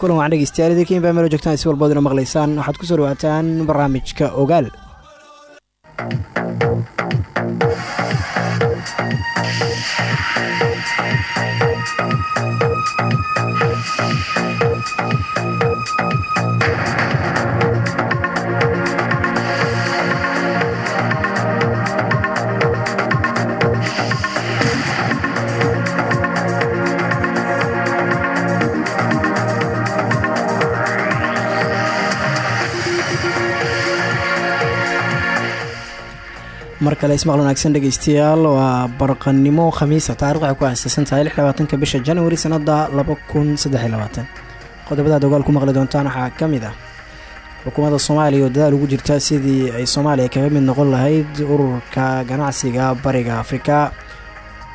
kulan waan dhegeystayaal idinkiin baa meelo joogtaan si walbood ina maqlaysaan. Waxaad ku soo dhawaataan barnaamijka ogaal mar kale ismaqal wanaagsan dhegeystayaal waa barqanimo khamiisa taarikh waxay ku aasaysan tahay lixlabaatanka bisha januari sanada laba kun qodobadaad ogaal ku maqli doontaan waxaa ka mid ah xukuumadda soomaaliya oo dadaal ugu jirta sidii ay soomaaliya kaga mid noqon lahayd ururka ganacsiga bariga afrika.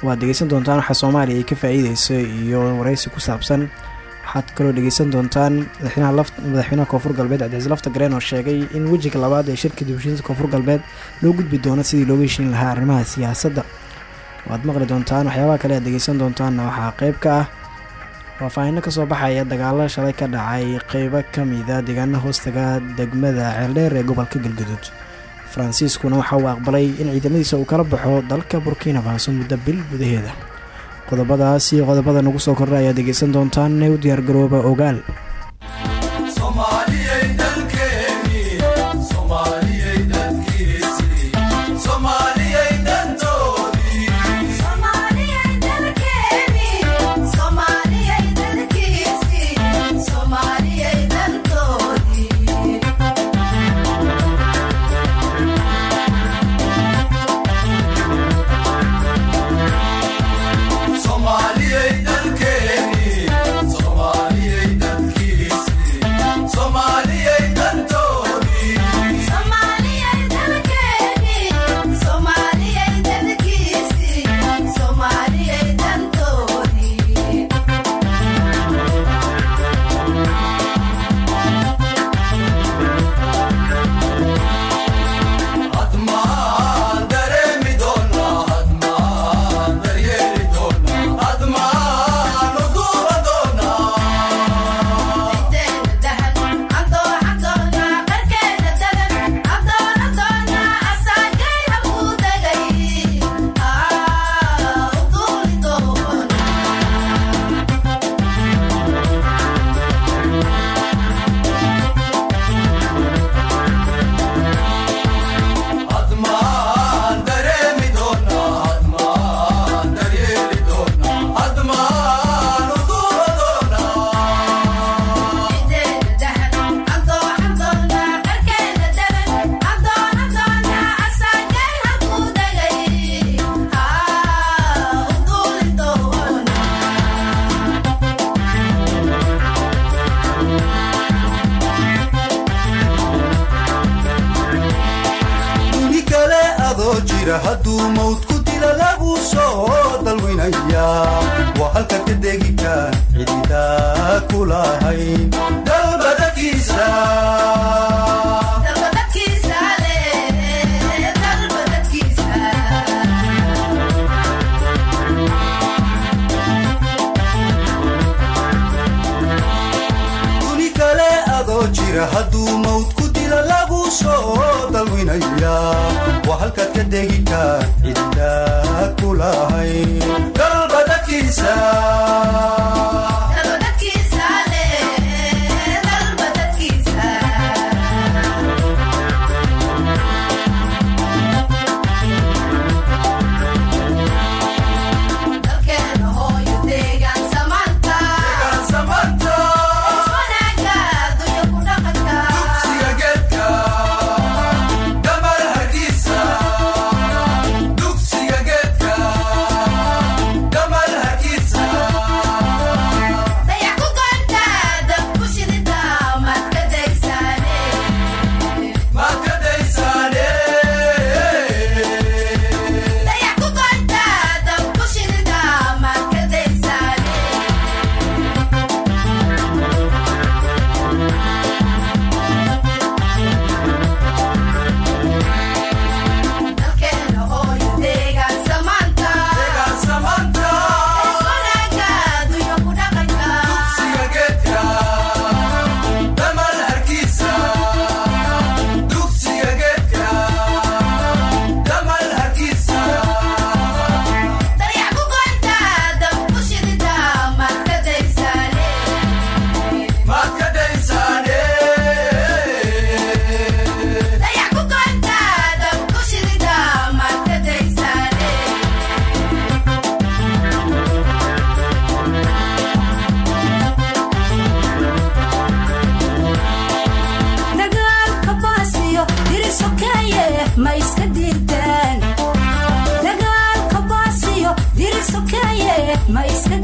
Waad dhegeysan doontaan waxa soomaaliya ay ka faa-iideyso iyo wareysi ku saabsan waxaad kaloo dhegeysan doontaan madaxweynaha koonfur galbeed cabdicasiis lafta gareen oo sheegay in wejiga labaad ee shirka dibushiinta koonfur galbeed loo gudbi doono sidii looga heshiin lahaa arrimaha siyaasadda. Waad maqli doontaan waxyaabaha kale aad dhegeysan doontaanna waxaa qeyb ka ah faahfaahinno ka soo baxaya dagaalo shalay ka dhacay qeybo kamida deegaana hoostaga degmada ceeldheer ee gobolka galgaduud faransiiskuna waxa uu aqbalay in ciidamadiisa uu kala baxo dalka burkina faso muddo bil gudaheeda qodobadaas iyo qodobada nagu soo kordha ayaad dhegeysan doontaan u diyaargarooba ogaal diidaan dagaalka baasiyo dirir sokeeye ma iska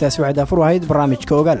dhegeystaasi waxay daafur ahayd barnaamijka ogaal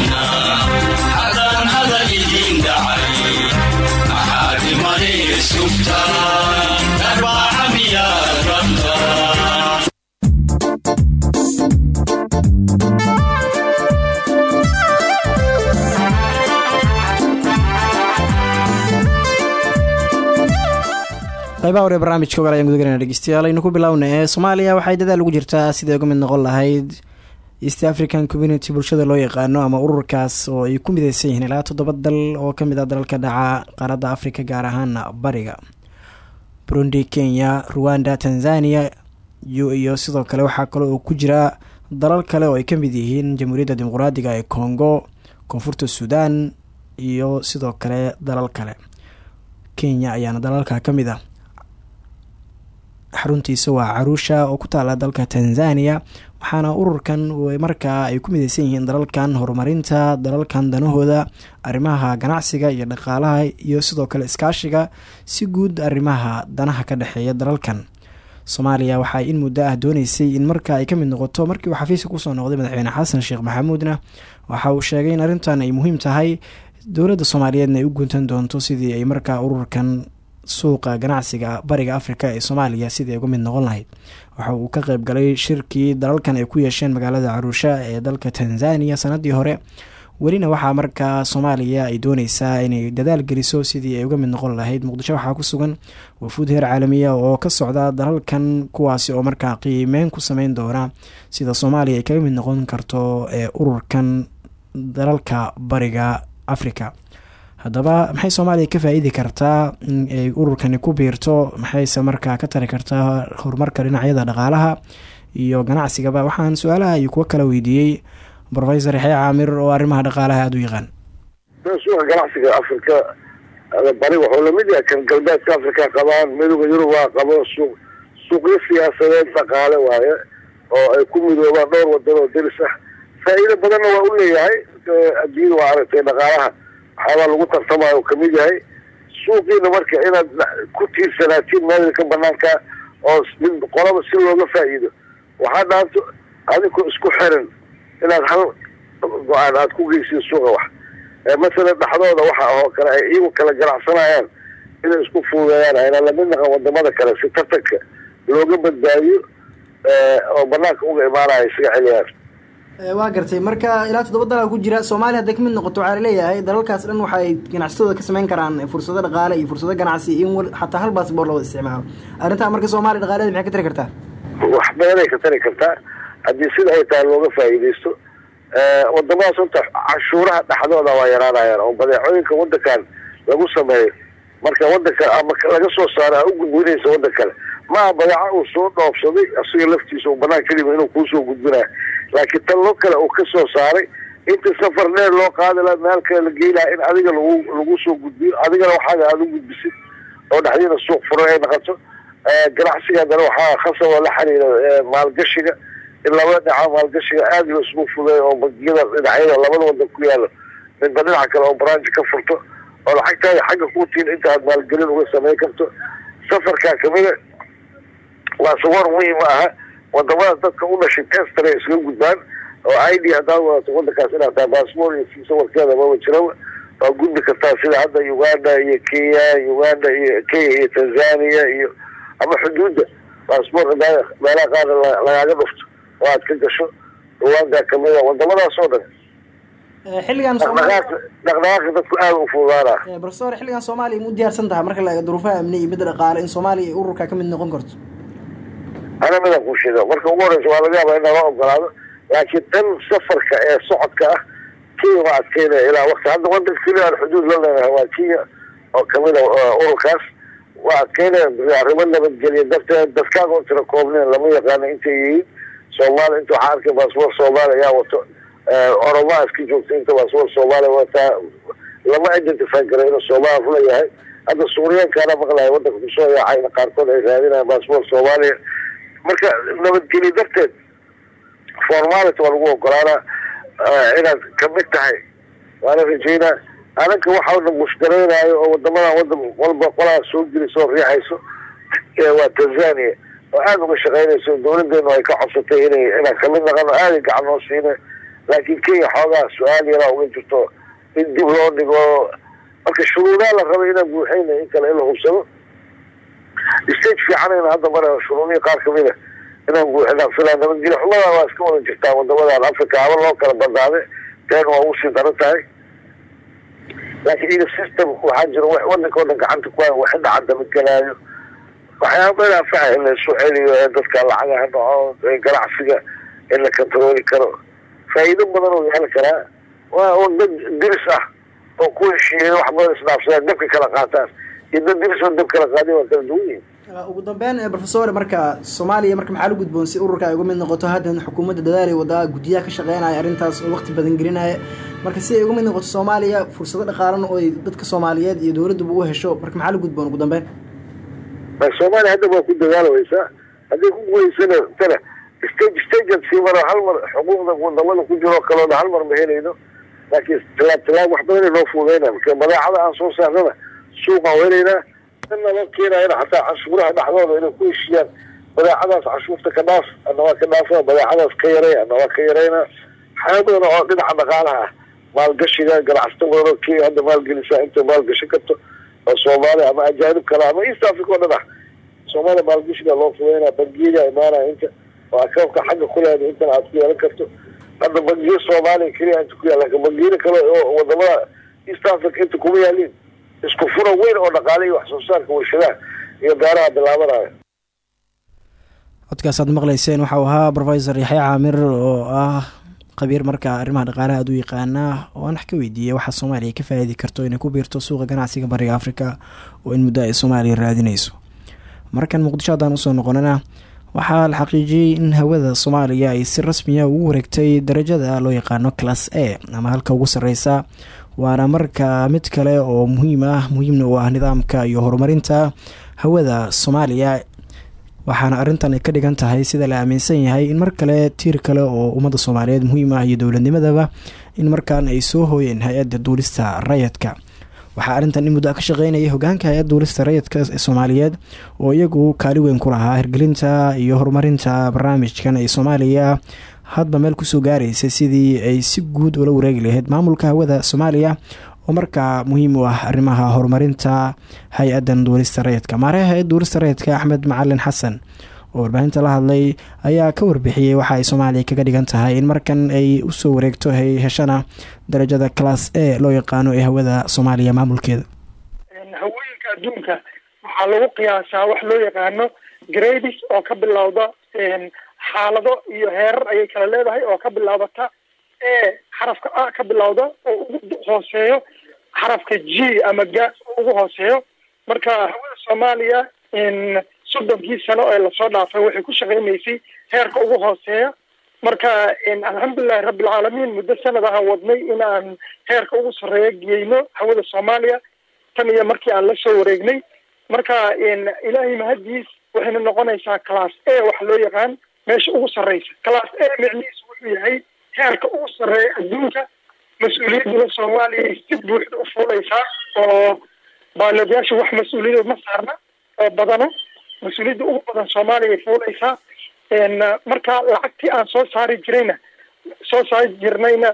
qaybaha hore barnaamijka ogaal ayaan gudagalana dhegeystayaal aynu ku bilaawna soomaaliya waxay dadaal ugu jirtaa sidai uga mid noqon lahayd east african community bulshada loo yaqaano ama ururkaas oo ay ku mideysan yihiin. Ilaa toddoba dal oo ka mid ah dalalka dhaca qaaradda africa gaar ahaan bariga burundi kenya ruwanda tanzania iyo sidoo kale waxaa kale oo ku jira dalal kale oo ay ka mid yihiin jamhuuriyadda dimuqraadiga ee congo koonfurta suudan iyo sidoo kale dalal kale. Kenya ayaana dalalka ka mid ah xaruntiisa waa caruusha oo ku taala dalka tanzania waxaana ururkan markaa ay ku mideysan yihiin dalalkan horumarinta dalalkan danahooda arrimaha ganacsiga iyo dhaqaalaha iyo sidoo kale iskaashiga si guud arrimaha danaha ka dhexeeya dalalkan. Soomaaliya waxaa in muddo ah dooneysay in marka ay ka mid noqoto markii uu xafiiska ku soo noqday madaxweyne xasan sheekh maxamuudna waxa uu sheegay in arrintan ay muhiim tahay dowladda soomaaliyeedna ay u guntan doonto sidii ay markaa ururkan suuqa ganacsiga bariga afrika ee soomaaliya sidii uga mid noqon lahayd. Waxa uu ka qeyb galay shirkii dalalkan ay ku yeesheen magaalada caruusha ee dalka tanzania sanadii hore. Welina waxaa markaa soomaaliya ay dooneysaa inay dadaal geliso sidii ay uga mid noqon lahayd muqdisho waxaa ku sugan wafuud heer caalamiya oo ka socda dalalkan kuwaasi oo markaa qiimeyn ku sameyn doona sida soomaaliya ay kaga mid noqon karto ee ururkan dalalka bariga africa haddaba maxay soomaaliya ka faa-iidi kartaa in ay ururkani ku biirto? Maxayse markaa ka tari kartaa horumarka dhinacyada dhaqaalaha? Iyo ganacsigaba waxaan su'aalaha iyo kuwo kala weydiiyey. Rofesor yaxya caamir oo arrimaha dhaqaalaha aada u yaqaan. Suuqa ganacsiga afrika bari wuxuu la mid yahay kan galbeedka africa qabaan midooda yurubaa qabo suuq suuqyo siyaasadeed dhaqaale waaye oo ay ku midoobaan dhowr wadan oo deris ah. Faa'iido badanna waa u leeyahay adduunyada waa aragtay dhaqaalaha waxyaabaa lagu tartamayo ka mid yahay. Suuqiina marka inaad ku tiirsanaatiin meelka banaanka oo qolaba si looga faa'iido waxaa dhaanto adinkoo isku xiran inaad hal go'aan aada ku geysiin suuqa wax. Masalan dhexdooda waxa oo kale ay iyagu kala ganacsanayaan inay isku fuudeeyaan ayna la mid naqan waddamada kale si tartanka looga badbaadiyo oo banaanka uga imaanaya isaga celiyaan waa gartay. Marka ilaa toddoba dalal ku jira soomaaliya hadday ka mid noqoto waxaa la leeyahay dalalkaas dhan waxay ganacsatooda ka sameyn karaan fursado dhaqaale iyo fursado ganacsi in xataa hal baasboor lawada isticmaalo. Arrintaa marka soomaaliya dhaqaaleeda maxay ka tari kartaa? Wax badanay ka tari kartaa. Haddii sida ay tahay looga faa'iidaysto wadamadaas horta cashuuraha dhexdooda waa yaraanayaan oo badeecooyinka wadankan lagu sameeyo marka wadanka ama laga soo saaro a u gudbinaysa wadan kale maa badeeca uu soo dhoofsaday asiga laftiisa uu banaan kelima inuu kuusoo gudbinayo laakiin tan lo kale uu ka soo saaray. Inta safar dheer loo qaadi laha meel kale la geylaha in adiga lagu lagu soo gudbiyo. Adigana waxaaga aada u gudbisid oo dhexdiina suuq furan ay noqoto ganacsiga haddana waxaa khasab oo la xiriira maalgashiga. In labada dhinaca maalgashiga aada la isugu fudeeyo oo bangiyada dhinacyada labada wadan ku yaalo midba dhinaca kale oo branji ka furto oo lacagtaada xagga kutiin inta aad maalgelin uga samayn karto. Safarkaa kamida waa sawar muhiim aha wadamadaas dadka u dhashay testara iskaga gudbaan oo i d haddaad wadato wadankaas inaad tahay baasboor iyo fiisa warkeeda maba jiraba waa gudbi kartaa sida hadda uganda iyo kenya uganda iyo kenya iyo tanzania iyo ama xuduudda baasboorka meelaha qaar lagaaga dhufto. Oo aad ka gasho rwanda kamida wadamadaas oo dhan. Xilligan dhaqdhaqaaqa dadku aada u fuudaana profesor xilligan soomaaliya ma u diyaarsan tahay marka la duruufaha amni iyo midda dhaqaale in soomaaliya ay ururka ka mid noqon karto ana midaan ku marka ugu horeysa waa laga yaabaa in nala ogolaado laakiin tan safarka ee socodka ah kenya waa adkeynaya ilaa wakti hadda wadanka keliya xuduud la leenahay waa kenya oo ka mid a ururkaas. Waa adkeynaya arrimo nabadgelya darteed. Dadkaaga oo tira koobneen lama yaqaano intay yihiin. Soomaaliya inta waxaa arkay baasboor soomaaliya ayaa wato oromaa iska joogta inta baasboor soomaaliya wataa. Lama identify kara inuu soomaaliya rula yahay hadda suuriyaankaana maqlaya wadanka ku soo yaacayna qaarkood ay raadinayaan baasboor soomaaliya marka nabadgelyo darteed formality waa lagu ogolaanaa inaad ka mid tahay. Waana rajeynaa ananka waxaana mushkaraynaayo oo wadamadan wadan walba qolaha soo gelaysa oo riixayso waa tanzania oo aada uga shaqeynayso dawladeenu ay ka codsatay inay inaan ka mid naqano aaday gacan noo siina laakiin kenya xoogaa su'aal yaraa uga jirto in dib loo dhigo. Marka shuruudaa la rabay inaan buuxayna in kale in la hubsado stage fiicanayna hadda mara shuruudihii qaar kamida inaan buuxinaan filaa nabadgelyo xumada waa iska wada jirtaa wadamadan africa haba loo kala bandaade teen waa ugu daran tahay. Laakiin iga system waxaa jira wadanka o dhan gacanta ku haya waxi dhacadda mid galaayo. Waxyaaba in anfaca in la isu celiyo ee dadka lacagaha dhaco ganacsiga in la controli karo. Faa'iido badan oo yeeli karaa. Waa dad diris ah oo ku heshiiyey wax badan isdhaafsadaan dabka kala qaataan iyo dad dab kala qaadiy waa kala duwan yihiin ugu dambeyn profesor marka soomaaliya marka maxaa la gudboon si ururka ay uga mid noqoto haddan xukuumadda dadaalay wadaa guddiyaha ka shaqeynaya arrintaas oo waqti badan gelinaya marka si ay uga mid noqoto soomaaliya fursado dhaqaalan oo ay dadka soomaaliyeed iyo dowladduba u hesho marka maxaa la gudboon ugu dambeyn soomaaliya hadda waa ku dadaalweysaa hadday ku guuleysana tana stage stagead sii maro hal mar xuquuqda waddamada ku jiro kaloona hal mar ma helayno laakiin tilaab tilaab wax badan inoo fuudeyna marka badeecada aan soo saarnana suuqaan helaynaa inna loo keenayana xataa canshuuraha dhexdooda inay ku heshiiyaan badeecadaas canshuurta ka dhaaf ana waa ka dhaafa badeecadaas ka yaray ana waa ka yarayna. Waxyaaba badan oo dhinaca dhaqaalaha. Ah maalgashiga ganacsata badan oo kenya hadda maalgelisaa intay maalgashan karto oo soomaaliya ama ajaanib kale ama east africa oo dhan ah. Soomaaliya maalgashiga loo fudeynaa bangiyada imaanaya inta oo akaunka xagga ku leeda intana aad ku yeelan karto. Hadda bangiyo soomaaliya keliya inta ku yaal laakiin bangiyada kale oo waddamada east africa inta kuma yaaliin isku fura weyn oo dhaqaale iyo wax soo saarka warshadaha iyo beeraha bilaabanaya. Codkaas aad maqleyseen waxau ahaa professor yaxya caamir oo ah khabiir marka arrimaha dhaqaalaha aad u yaqaanaa oo aan wax ka weydiiyey waxaa soomaaliya ka faa'iidi karto inay ku biirto suuqa ganacsiga bariga africa oo in muddo ay soomaaliya raadinayso. Markan muqdisho haddaan u soo noqonana waxaa la xaqiijiyey in hawada soomaaliya ay si rasmiya ugu wareegtay darajada loo yaqaano class a ama halka ugu sareysa waana marka mid kale oo muhiim ah muhiimna u ah nidaamka iyo horumarinta hawada soomaaliya. Waxaana arrintan ka dhigan tahay sida la aaminsan yahay in mar kale tiir kale oo ummadda soomaaliyeed muhiim ah iyo dowladnimadaba in markaan ay soo hooyeen hay'adda duulista rayadka waxaa arrintan in muddo ka shaqeynayay hogaanka hay'adda duulista rayidka ee soomaaliyeed oo iyagu kaali weyn ku lahaa hirgelinta iyo horumarinta barnaamijkan ay soomaaliya hadba meel ku soo gaaraysa sidii ay si guud ula wareegi lahayd maamulka hawada soomaaliya oo markaa muhiim u ah arrimaha horumarinta hay'adan duulista rayidka. Maaraha hay'adda duulista rayidka axmed macalin xasan oo warbaahinta la hadlay ayaa ka warbixiyey waxa ay soomaaliya kaga dhigan tahay in markan ay u soo wareegto hay heshana darajada class a loo yaqaano ee hawada soomaaliya maamulkeeda. Hawooyinka adduunka waxaa lagu qiyaasaa wax loo yaqaano gradis oo ka bilowda xaalado iyo heerar ayay kala leedahay oo ka bilaabata e xarafka a ka bilowda oo ugu hooseeyo xarafka g ama ga ugu hooseeyo. Marka hawada soomaaliya soddonkii sano ee la soo dhaafay waxay ku shaqeynaysay heerka ugu hooseeya. Marka alxamdulilahi rabbilcaalamiin muddo sanad ahaan wadnay in aan heerka ugu sarreeya geyno hawada soomaaliya tan iyo markii aan la soo wareegnay. Marka ilaahay mahadiis waxayna noqonaysaa class a waxa loo yaqaan meesha ugu sarreysa class a micnihiisu wuxuu yahay heerka ugu sarreeya adduunka. Mas'uuliyadduna soomaaliya si buuxda u fuulaysaa oo baaloodyaasha wax mas'uuliyada ma saarna oo badana mas'uuliyadda ugu badan soomaaliya ay fuulaysaa. Marka lacagtii aan soo saari jirayna soo saari jirnayna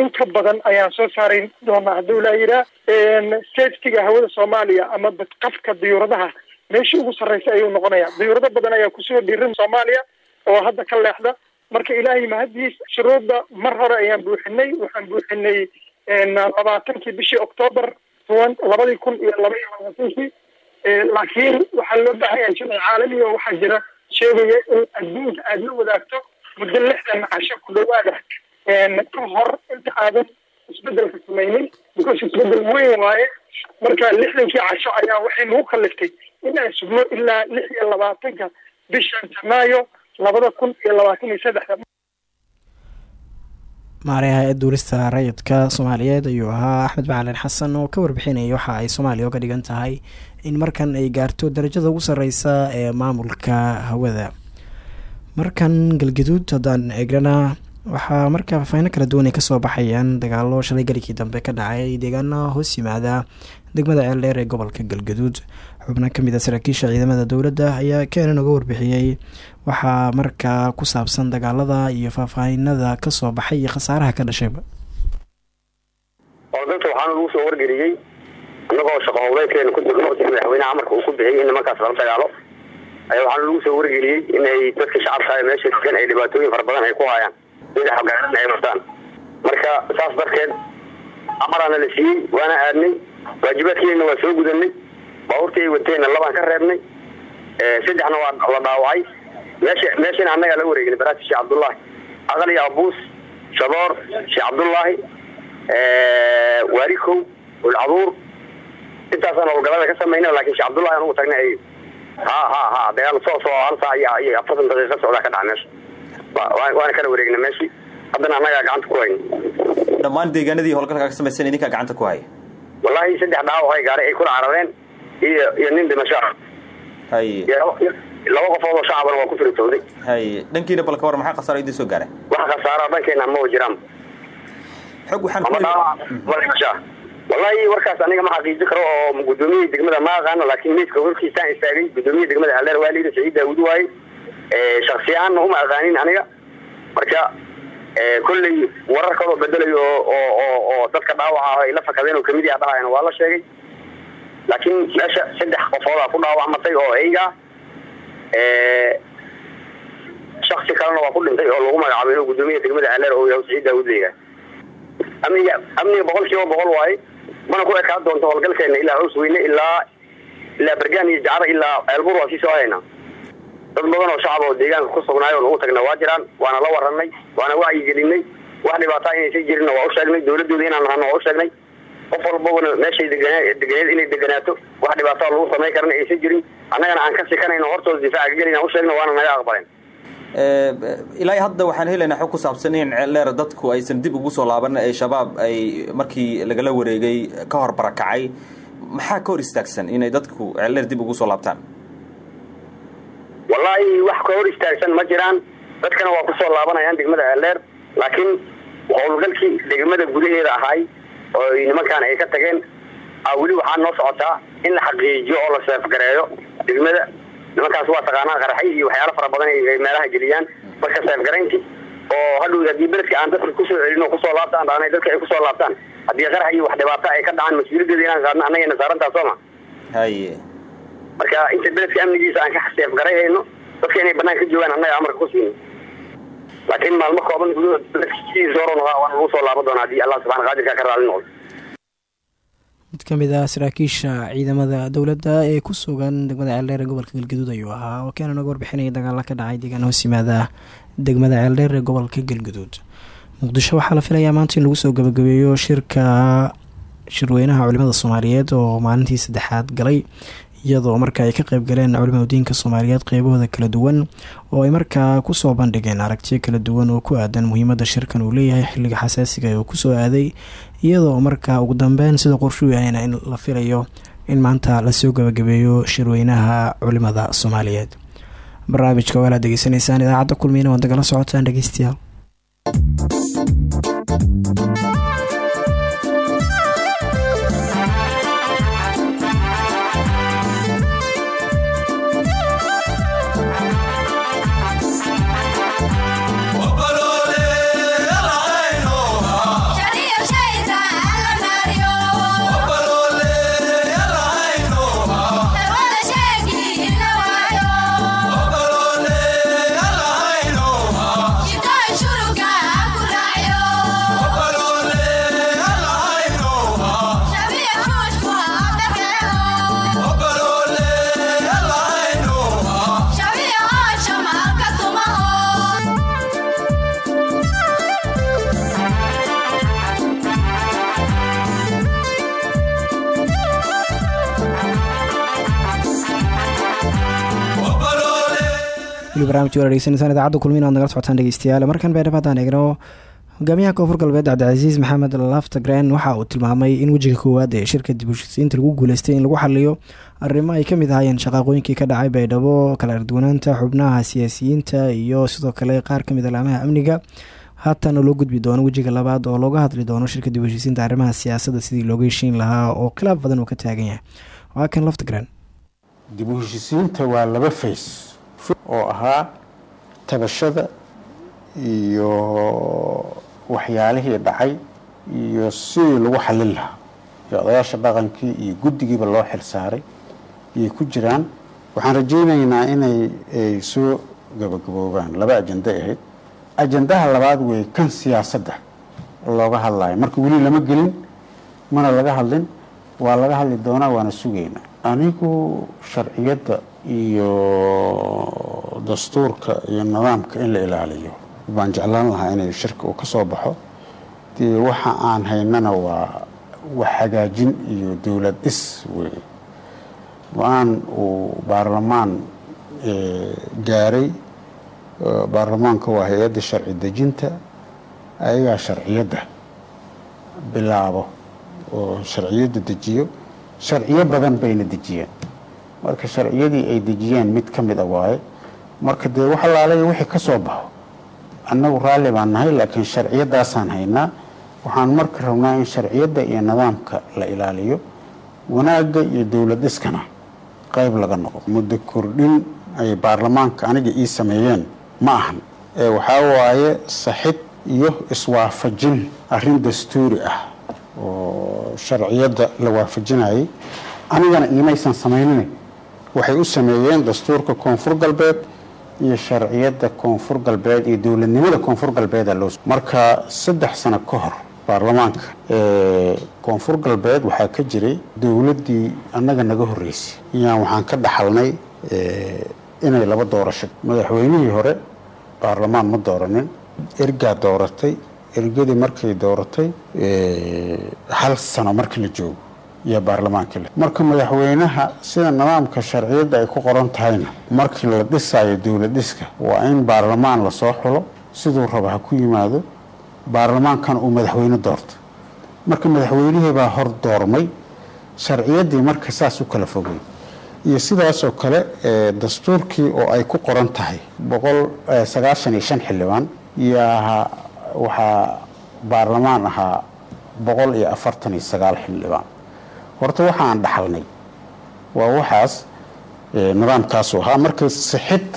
in ka badan ayaan soo saari doonaa hadduu laa yiraa safetyga hawada soomaaliya ama badqabka diyuuradaha meeshii ugu sarreysa ayuu noqonayaa. Diyuurado badan ayaa ku soo dhiiran soomaaliya oo hadda ka leexda. Marka ilaahay mahadiis shuruudda mar hore ayaan buuxinay. Waxaan buuxinay labaatankii bishii octoober labadii kun iyo laba iyo labaatankii laakiin waxaa loo baahan yahay sharci caalami oo waxaa jira sheegaya in adduunka aada la wadaagto muddo lixdan casho ku dhawaada ka hor inta aadan isbeddelka samaynin because isbeddel weyn waaye. Marka lixdankii casho ayaa waxay nagu kaliftay in aan sugno ilaa lix iyo labaatanka bishan janaayo labada kun iyo labaatan iyo saddexda maarey hay'ad duulista rayidka soomaaliyeed ayuu ahaa axmed macalin xasan oo ka warbixinayay waxa ay soomaaliya uga dhigan tahay in markan ay gaarto darajada ugu sareysa ee maamulka hawada. Markan galgaduud haddaan eegnana waxaa markaa faafahino kala duwan ay ka soo baxayaan dagaalo shalay galikii dambe ka dhacay deegaana hoos yimaada degmada ceeldheer ee gobolka galgaduud. Xubno ka mid a saraakiisha ciidamada dowladda ayaa keenan uga warbixiyey waxaa markaa ku saabsan dagaalada iyo faahfaahinada ka soo baxay iyo khasaaraha ka dhashayba oo dadka waxaana lagu soo wargeliyey annagoo shaqo howleedkeena ku jirno si madaxweyneha amarka uu ku bixiyey in nimankaas lala dagaalo. Waxaana lagu soo wargeliyey inay dadka shacabka meesha degan ay dhibaatooyin fara badan ay ku hayaan sida xogaaradna ay wataan. Marka saas darteed amaraana la siiyey waana aadnay waajibaadkeena waa soo gudanay. Baabuurtii ay wateenna labaan ka reebnay. Saddexna waa la dhaawacay. Meesha meeshana annagaa la wareegnay baraasi sheekh cabdullaahi. Aqal iyo abuus shaboor sheekh cabdullaahi. Waarikow ulcaduur intaasaan howlgalada ka samayna laakin sheekh cabdullahi anugu tagnay ay ha ha ha dagaal soo soo hal saac iyo afartan daqiiqa socdaa ka dhaca meesha. Waana kala wareegnay meeshii. Haddana annagaa gacanta ku hayna dhammaan deegaanadii howlgalka ka samaysan idinkaa gacanta ku haya wallaahi saddex dhaawacay gaaray ay kula carareen iyo iyo nin dhimasho ah. Haye laba qofood oo shacabana waa ku firitooday haye dhankiina balka war maxaa khasaaro idin soo gaaray? Wax khasaara dhankeena ma jiraan xog waxaan ama dhaawac ma dhimasho ah. Wallaahi warkaas aniga ma xaqiiji karo oo gudoomiyihii degmada ma aqaano laakiin meydka horkiisaan istaagay gudoomiyihii degmada aldeer waa layidhi saciid daawud waaye shaksiyaanna uma aqaanin aniga. Marka kolley warar kaloo bedelayo oo dadka dhaawaca ah ay la fakadeen oo ka mid ah dhahayan waa la sheegay. Laakiin meesha saddex qofoodaa ku dhaawacmatay oo eyga shaksi kalena waa ku dhintay oo lagu magacaabay inuu gudoomiyaha degmada aleer oo yahay saciid daawud leeyahay amniga amniga boqol kiiba boqol waaye mana ku ekaan doonto howlgalkeena ilaa hoos weyne ilaa ilaa bergaan iyo jacro ilaa ceelbur waa soo haynaa dad badan oo shacab oo deegaanka ku sugnaayo ugu tagna waa jiraan waana la waranay waana wacyigelinay wax dhibaataa inaysan jirinna waa u sheegnay dowladooda inaan nahano waa u sheegnay. Qof walbana meeshay deganeed inay deganaato wax dhibaataa lagu samayn karana aysan jirin. Annagana aan ka sikanayno hortooda difaaca gelina u sheegna waana naga aqbaleen ilaa hadda waxaan helaynaa xog ku saabsan in ceeldheer dadku aysan dib ugu soo laaban ee shabaab ay markii lagala wareegay ka hor barakacay. Maxaa ka hor istaagsan inay dadku ceeldheer dib ugu soo laabtaan wallaahi wax ka hor istaagsan ma jiraan. Dadkana waa ku soo laabanayaan degmada ceeldheer laakiin howlgalkii degmada gudaheeda ahaay oo nimankaan ay ka tageen weli waxaa noo socotaa in la xaqiijiyo oo la seefgareeyo degmada. Nimankaas waa taqaanaa qaraxay iyo waxyaalo fara badan ay meelaha geliyaan. Marka seefgaraynti oo hadhow haddii beledka aan dadka ku soo celin oo ku soo laabtaan dhaanay dadka ay ku soo laabtaan haddii qarax iyo wax dhibaato ay ka dhacaan mas'uuliyaddeeda inaan qaadno saarantaa sooma. Haye marka inta beledka amnigiisa aan ka seefgarayhayno dadka inay banaanka ka joogaan annaga ku siino laakiin maalmo kooban hor waana lagu soo laaban doona haddii allah subxana qaadirka ka raali noqdo mid ka mid ah saraakiisha ciidamada dowladda ee ku sugan degmada ceeldheer ee gobolka galgaduud ayuu ahaa. Oo keena naga warbixinaya dagaala ka dhacay deegaan hoos yimaada degmada ceeldheer ee gobolka galgaduud muqdisho waxaa la filayaa maanta in lagu soo gabagabeeyo shirka shirweynaha culimada soomaaliyeed oo maalintii saddexaad galay iyadoo marka ay ka qeyb galeen culimada diinka soomaaliyeed qeybahooda kala duwan oo ay markaa ku soo bandhigeen aragtiyo kala duwan oo ku aadan muhiimada shirkan uu leeyahay xilliga xasaasiga uu ku soo aaday. Iyadoo markaa ugu dambeyn sida qorshuu yahayna in la filayo in maanta la soo gabagabeeyo shirweynaha culimada soomaaliyeed. Barnaamijka waalaad degeysanaysaan idaacadda kulmiyana waad dagala socotaan dhegeystayaal barnamijka waa dhegeysanaysaan idaacadda kulmin waad nagala socotaan dhegeystayaal. Markan beedhab haddaan eegno hogaamiyaha koonfur galbeed cabdicasiis maxamed laftagren waxa uu tilmaamay in wejiga koowaad ee shirka dib ushisiinta lagu guuleystay in lagu xaliyo arrimo ay ka mid ahaayeen shaqaaqooyinkii ka dhacay baydhabo kala arduwanaanta xubnaha siyaasiyiinta iyo sidoo kale qaar ka mid alaamaha amniga. Haatana loo gudbi doono wejiga labaad oo looga hadli doono shirka dib ushisiinta arrimaha siyaasadda sidii looga heshiin lahaa oo khilaaf badan uu ka taagan yahay. Waa kan laftagren dib u heshisiinta waa laba fays oo ahaa tabashada iyo waxyaalihii dhacay iyo sidii lagu xallin lahaa. Iyo odayaasha dhaqankii iyo guddigiiba loo xil saaray ayay ku jiraan. Waxaan rajaynaynaa inay ay soo gabagaboobaan. Laba ajanda ahayd. Ajandaha labaad wey kan siyaasadda looga hadlayo marka weli lama gelin mana laga hadlin. Waa laga hadli doonaa waana sugaynaa. Anigu sharciyadda iyo dastuurka iyo nidaamka in la ilaaliyo. Baan jeclaan lahaa inay shirka uu ka soo baxo. Dee waxa aan haynana waa wax hagaajin iyo dowlad dhis wey go'aan uu baarlamaan gaaray. Baarlamaanka waa hay'adda sharci dejinta. Ayagaa sharciyadda bilaabo oo sharciyadda dejiyo. Sharciyo badan bayna dejiyeen marka sharciyadii ay dejiyeen mid ka mid a waaye marka dee wax alaalaya wixii ka soo baxo annagu raalli baan nahay laakiin sharciyadaasaan haynaa. Waxaan marka rabnaa in sharciyadda iyo nidaamka la ilaaliyo wanaagga iyo dowlad dhiskana qayb laga noqdo muddo kordhin ay baarlamaanka aniga ii sameeyeen ma ahan. Ee waxaa waaye saxid iyo iswaafajin arrin dastuuri ah oo sharciyadda la waafajinayay. Anigana iimaysan samaynin waxay u sameeyeen dastuurka koonfur galbeed iyo sharciyadda koonfur galbeed iyo dowladnimada koonfur galbeeda loo marka saddex sano ka hor baarlamaanka koonfur galbeed waxaa ka jiray dowladdii annaga naga horreysay. Iyaan waxaan ka dhaxalnay inay laba doorasho. Madaxweynihii hore baarlamaan ma dooranin. Ergaa dooratay ergadii markay dooratay hal sano markii la joogo iyo baarlamaanka le marka madaxweynaha sida nidaamka sharciyadda ay ku qoran tahayna markii la dhisayo dowlad dhiska waa in baarlamaan la soo xulo siduu raba ha ku yimaado baarlamaankan uu madaxweyne doorto. Marka madaxweynihii baa hor doormay sharciyaddii marka saas u kala fogay. Iyo sidaasoo kale dastuurkii oo ay ku qoran tahay boqol sagaashan iyo shan xildhibaan iyo ahaa waxaa baarlamaan ahaa boqol iyo afartan iyo sagaal xildhibaan horta waxaan dhaxalnay. Waa waxaas nidaamkaasu ahaa marka sixid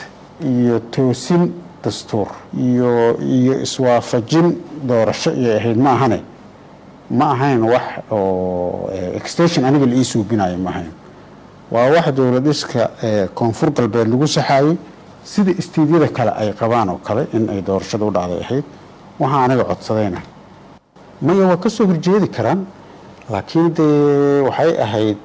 iyo toosin dastuur iyo iyo iswaafajin doorasho iyo ahayd. Ma ahane? Ma ahayn wax oo extension aniga la ii suubinayo ma ahayn waa wax dowladiska koonfur galbeed lagu saxaayey sida istiidyada kale ay qabaan oo kale in ay doorashada u dhacday ahayd waxaa aniga codsadayna. Maya waa ka soo horjeedi karaan laakiin dee waxay ahayd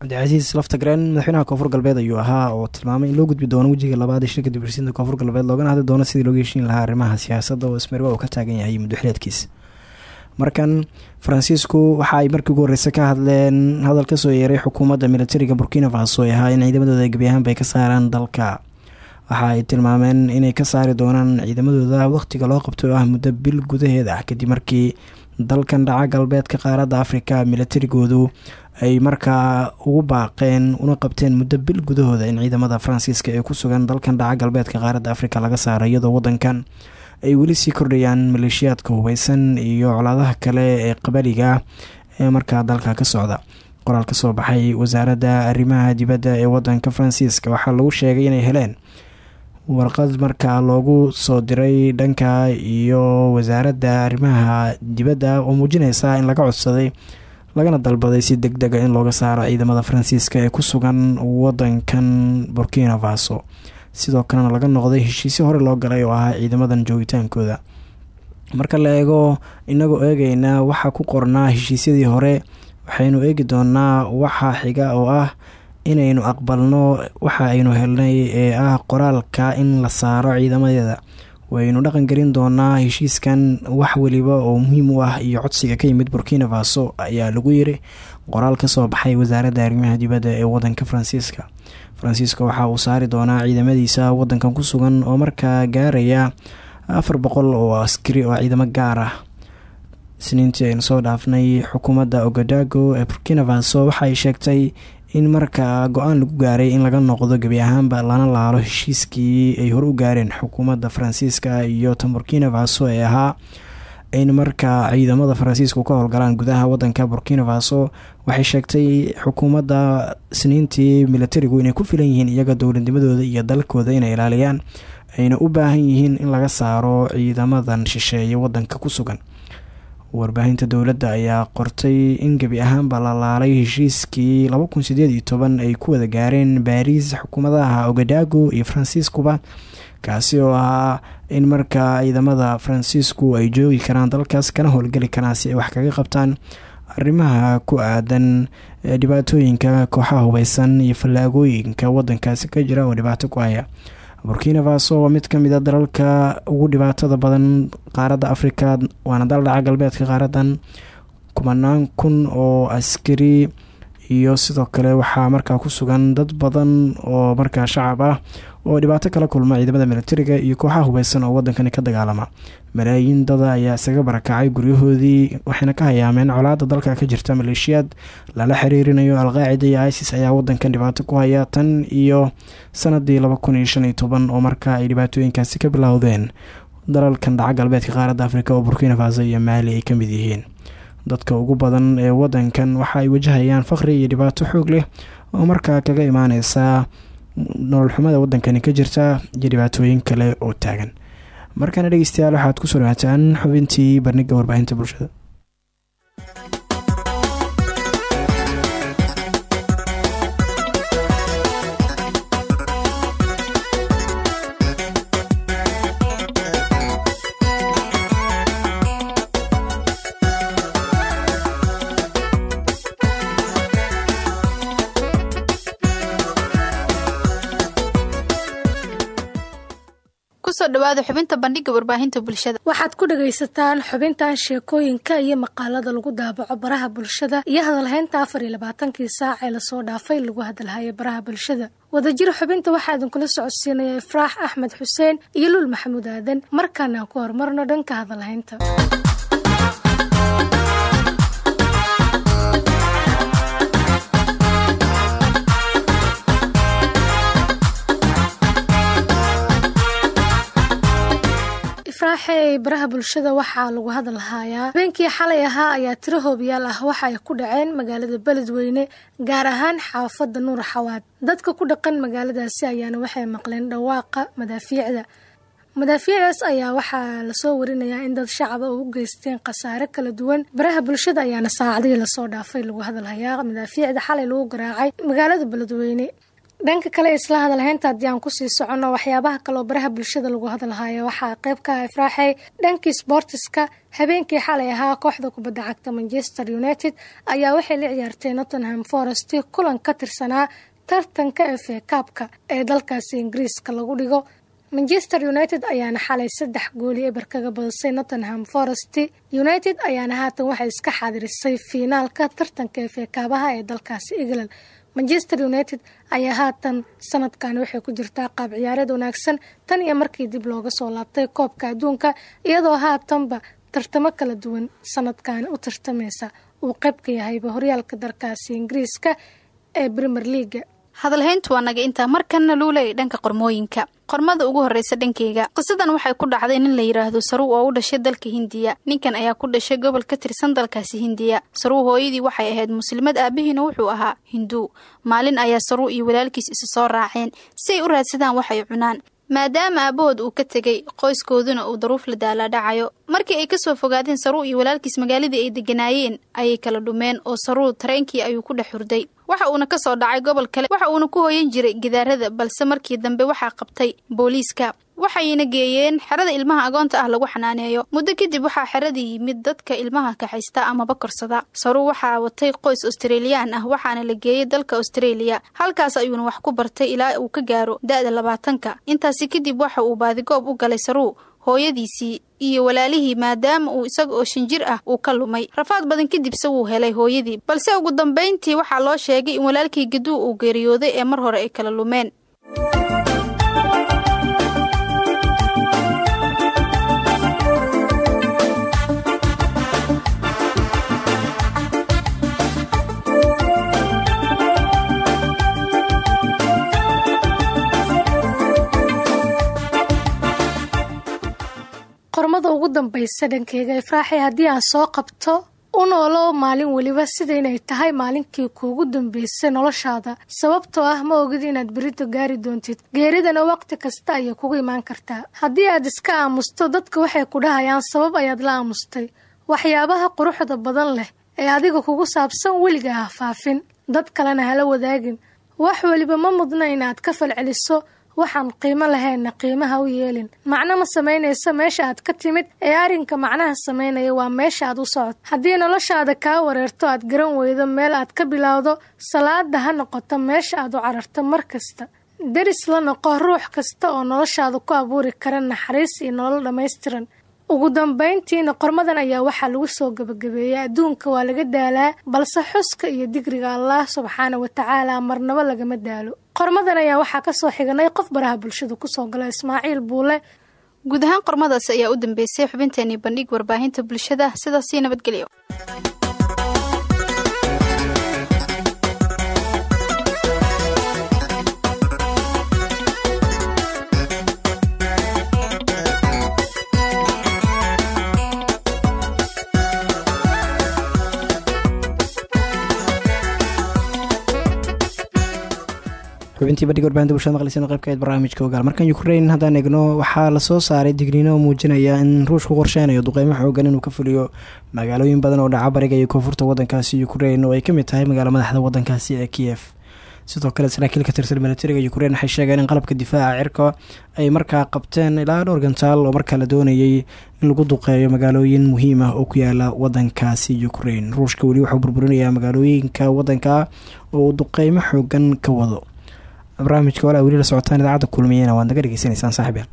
cabdicasiis laftagreen madaxweynaha koonfur galbeed ayuu ahaa oo tilmaamay in loo gudbi doono wejiga labaad ee shirka dibirsiinta koonfur galbeed loogana hadli doono sidii looga heshiin lahaa arrimaha siyaasadda oo ismarwa uu ka taagan yahay muddoxileedkiis markan faransiisku waxa ay markii ugu horreysay ka hadleen hadal ka soo yeeray xukuumadda militariga burkina faso ee ahaa in ciidamadooda gebi ahaanba ay ka saaraan dalka waxa ay tilmaameen inay ka saari doonaan ciidamadooda wakhtiga loo qabto ah muddo bil gudaheed ah kadib markii dalkan dhaca galbeedka qaaradda afrika militarigoodu ay markaa ugu baaqeen una qabteen muddo bil gudahooda in ciidamada faransiiska ee ku sugan dalkan dhaca galbeedka qaaradda afrika laga saaro iyadoo wadankan ay weli sii kordhayaan maleeshiyaadka hubeysan iyo colaadaha kale ee qabaliga ee markaa dalka ka socda. Qoraal ka soo baxay wasaaradda arrimaha dibadda ee wadanka faransiiska waxaa lagu sheegay inay heleen warqad markaa loogu soo diray dhanka iyo wasaaradda arrimaha dibadda oo muujineysa in laga codsaday lagana dalbaday si deg dega in looga saaro ciidamada faransiiska ee ku sugan wadankan burkina faso. Sidoo kalena laga noqday heshiisyo hore loo galay oo ahaa ciidamadan joogitaankooda. Marka la eego inagoo eegeyna waxaa ku qornaa heshiisyadii hore waxaynu eegi doonaa waxa xiga oo ah inaynu aqbalno waxa aynu helnay ee ah qoraalka in la saaro ciidamadeeda waynu dhaqangelin doonaa heshiiskan wax weliba oo muhiim u ah iyo codsiga ka yimid burkina faso ayaa lagu yiri qoraal ka soo baxay wasaaradda arrimaha dibadda ee wadanka faransiiska. Faransiiska waxa uu saari doonaa ciidamadiisa wadankan ku sugan oo markaa gaaraya afar boqol oo askari oo ciidamo gaar ah. Isniintii aynu soo dhaafnay xukuumadda ogadago ee burkina faso waxa ay sheegtay in markaa go'aan lagu gaaray in laga noqdo gebi ahaanba lana laalo heshiiskii ay hore u gaareen xukuumadda faransiiska iyo tan burkina faso ee ahaa in markaa ciidamada faransiisku ka howlgalaan gudaha wadanka burkina faso. Waxay sheegtay xukuumadda isniintii militarigu inay ku filan yihiin iyaga dowladnimadooda iyo dalkooda inay ilaaliyaan ayna u baahan yihiin in laga saaro ciidamadan shisheeye wadanka ku sugan warbaahinta dowladda ayaa qortay in gebi ahaanba la laalay heshiiskii ay ku wada gaareen baariis xukuumadaha ogadago iyo faransiiskuba kaasi oo ahaa in markaa ciidamada faransiisku ay joogi karaan dalkaas kana howlgeli karaan si ay wax kaga qabtaan arrimaha ku aadan dhibaatooyinka kooxaha hubeysan iyo fallaagooyinka wadankaasi ka jira oo dhibaato ku haya burkina faso waa mid ka mid a dalalka ugu dhibaatada badan qaaradda afrika waana dal dhaca galbeedka qaaradan kumanaan kun oo askari iyo sidoo kale waxaa markaa ku sugan dad badan oo markaa shacab ah oo dhibaato kala kulma ciidamada militariga iyo kooxaha hubeysan oo wadankani ka dagaalama. Malaayiin dada ayaa isaga barakacay guryahoodii waxayna ka hayaameen colaada dalka ka jirta maleeshiyaad. Lala xiriirinayo alqaacida iyo isis ayaa wadankan dhibaato ku haya tan iyo sanadii oo markaa ay dhibaatooyinkaasi ka bilowdeen. Dalalkan dhaca galbeedka qaaradda afrika oo burkina faso iyo maali ay ka mid yihiin. Dadka ugu badan ee wadankan waxa ay wajahayaan faqri iyo dhibaato xoog leh oo markaa kaga imaaneysa nolol xumada wadankani ka jirta iyo dhibaatooyin kale oo taagan. Markana dhegeystayaal waxaad ku soo dhawaataan xubintii bandhiga warbaahinta bulshada dhawaada xubinta bandhiga warbaahinta bulshada. Waxaad ku dhagaysataan xubintan sheekooyinka iyo maqaalada lagu daabaco baraha bulshada iyo hadalhaynta afar iyo labaatankii saac ee la soo dhaafay lagu hadalhaya baraha bulshada. Wadajir xubinta waxaa idinkula socodsiinaya ifraax axmed xuseen iyo luul maxamuud aadan markaana aan ku horumarno dhanka hadalhaynta ifraaxey baraha bulshada waxaa lagu hadalhayaa habeenkii xalay ahaa ayaa tiro hoobiyaal ah waxa ku dhaceen magaalada beledweyne gaar ahaan xaafadda nuur xawaad. Dadka ku dhaqan magaaladaasi ayaana waxay maqleen dhawaaqa madaafiicda. Madaafiicdaas ayaa waxaa la soo warinayaa in dad shacaba u geysteen khasaare kala duwan. Baraha bulshada ayaana saacadihii la soo dhaafay lagu hadalhayaa madaafiicda xalay lagu garaacay magaalada beledweyne dhanka kale isla hadalhaynta haddii aan ku sii soconno waxyaabaha kaleoo baraha bulshada lagu hadalhayo waxaa qayb ka ah ifraaxey dhankii sboortiska habeenkii xalay ahaa kooxda kubadda cagta manchester united ayaa waxay la ciyaartay nottenham forest kulan ka tirsanaa tartanka efe kaabka ee dalkaasi ingiriiska lagu dhigo. Manchester united ayaana xalay saddex gooli eber kaga badisay nottenham forest. United ayaana haatan waxay iska xaadirisay fiinaalka tartanka efe kaabaha ee dalkaasi england manchester united ayaa haatan sanadkan waxay ku jirtaa qaab ciyaareed wanaagsan. Tan iyo markii dib looga soo laabtay koobka adduunka iyadoo haatanba tartamo kala duwan sanadkan u tartamaysa. Uu qayb ka yahayba horyaalka dalkaasi ingiriiska ee premier leaga hadalhayntu waa naga intaa markanna luulay dhanka qormooyinka qormada ugu horreysa dhankeyga. Qisadan waxay ku dhacday nin la yidhaahdo saruw oo u dhashay dalka hindiya. Ninkan ayaa ku dhashay gobol ka tirsan dalkaasi hindiya. Saruw hooyadii waxay ahayd muslimad aabihiina wuxuu ahaa hinduu maalin ayaa saruw iyo walaalkiis isa soo raaceen. Si ay u raadsadaan waxay cunaan maadaama aabahood uu ka tegay qoyskooduna uu daruuf la daalaadhacayo markii ay ka soo fogaadeen saruu iyo walaalkiis magaaladii ay deganaayeen ayay kala dhumeen oo saruu tareenkii ayuu ku dhex hurday. Waxa uuna ka soo dhacay gobol kale waxa uuna ku hoyan jiray gidaarada balse markii dambe waxaa qabtay booliiska waxayna geeyeen xerada ilmaha agoonta ah lagu xanaaneeyo. Muddo kadib waxaa xerada yimid dadka ilmaha kaxaysta amaba korsada. Saruu waxaa watay qoys australiyaan ah waxaana la geeyey dalka austraeliya halkaas ayuuna wax ku bartay ilaa uu ka gaaro da-da labaatanka. Intaasi kadib waxa uu baadigoob u galay saruu hooyadiisii iyo walaalihii maadaama uu isaga oo shinjir ah uu ka lumay. Rafaad badan kadibse wuu helay hooyadii. Balse ugu dambayntii waxaa loo sheegay in walaalkii gaduu uu geeriyooday ee mar hore ay kala lumeen qormada ugu dambaysa dhankeyga ifraaxay haddii aan soo qabto u noolow maalin weliba sida inay tahay maalinkii kuugu dambeysay noloshaada. Sababtoo ah ma ogid inaad berito gaari doontid. Geeridana waqti kasta ayay kugu imaan kartaa. Haddii aad iska aamusto dadka waxay ku dhahayaan sabab ayaad la aamustay. Waxyaabaha quruxda badan leh ee adiga kugu saabsan weliga ha faafin. Dad kalena hala wadaagin. Wax weliba ma mudna inaad ka falceliso waxaan qiimo lahayna qiimaha u yeelin. Macno ma samaynayso meesha aad ka timid? Ee arrinka macnaha samaynaya waa meesha aad u socod. Haddii noloshaada kaa wareerto aad garan weydo meel aad ka bilowdo salaada ha noqoto meesha aad u cararto mar kasta. Deris la noqo ruux kasta oo noloshaada ku abuuri kara naxariis iyo nolol dhammaystiran ugu dambayntiina qormadan ayaa waxaa lagu soo gebagabeeyay adduunka waa laga daalaa balse xuska iyo digriga allah subxaana wa tacaala marnabo lagama daalo. Qormadan ayaa waxaa ka soo xiganay qof baraha bulshada ku soo gala ismaaciil buule. Guud ahaan qormadaas ayaa u dambeysay xubinteenii bandhig warbaahinta bulshada. Sidaasii nabadgelyo xubintii bandhig warbaahinta bulshada maqleysan qaybka eed barnaamijka ogaal markan ukrain haddaan eegno waxaa la soo saaray digniino oo muujinaya in ruushku qorsheynayo duqeymo xoogan inuu ka fuliyo magaalooyin badan oo dhaca bariga iyo koonfurta wadankaasi ukrain oo ay ka mid tahay magaalo madaxda wadankaasi ee kiev. Sidoo kale saraakiil ka tirsan militariga ukrain waxay sheegeen in qalabka difaaca cirka ay markaa qabteen ilaa dhowr gantaal oo markaa la doonayay in lagu duqeeyo magaalooyin muhiim ah oo ku yaalla wadankaasi ukrain ruushka weli wuxuu burburinayaa magaalooyinka wadanka oo uu duqeymo xoogan ka wado barnaamijka walaa weli la socotaan idaacadda kulmiyena waad naga dhegeysanaysaan saaxiibyaal.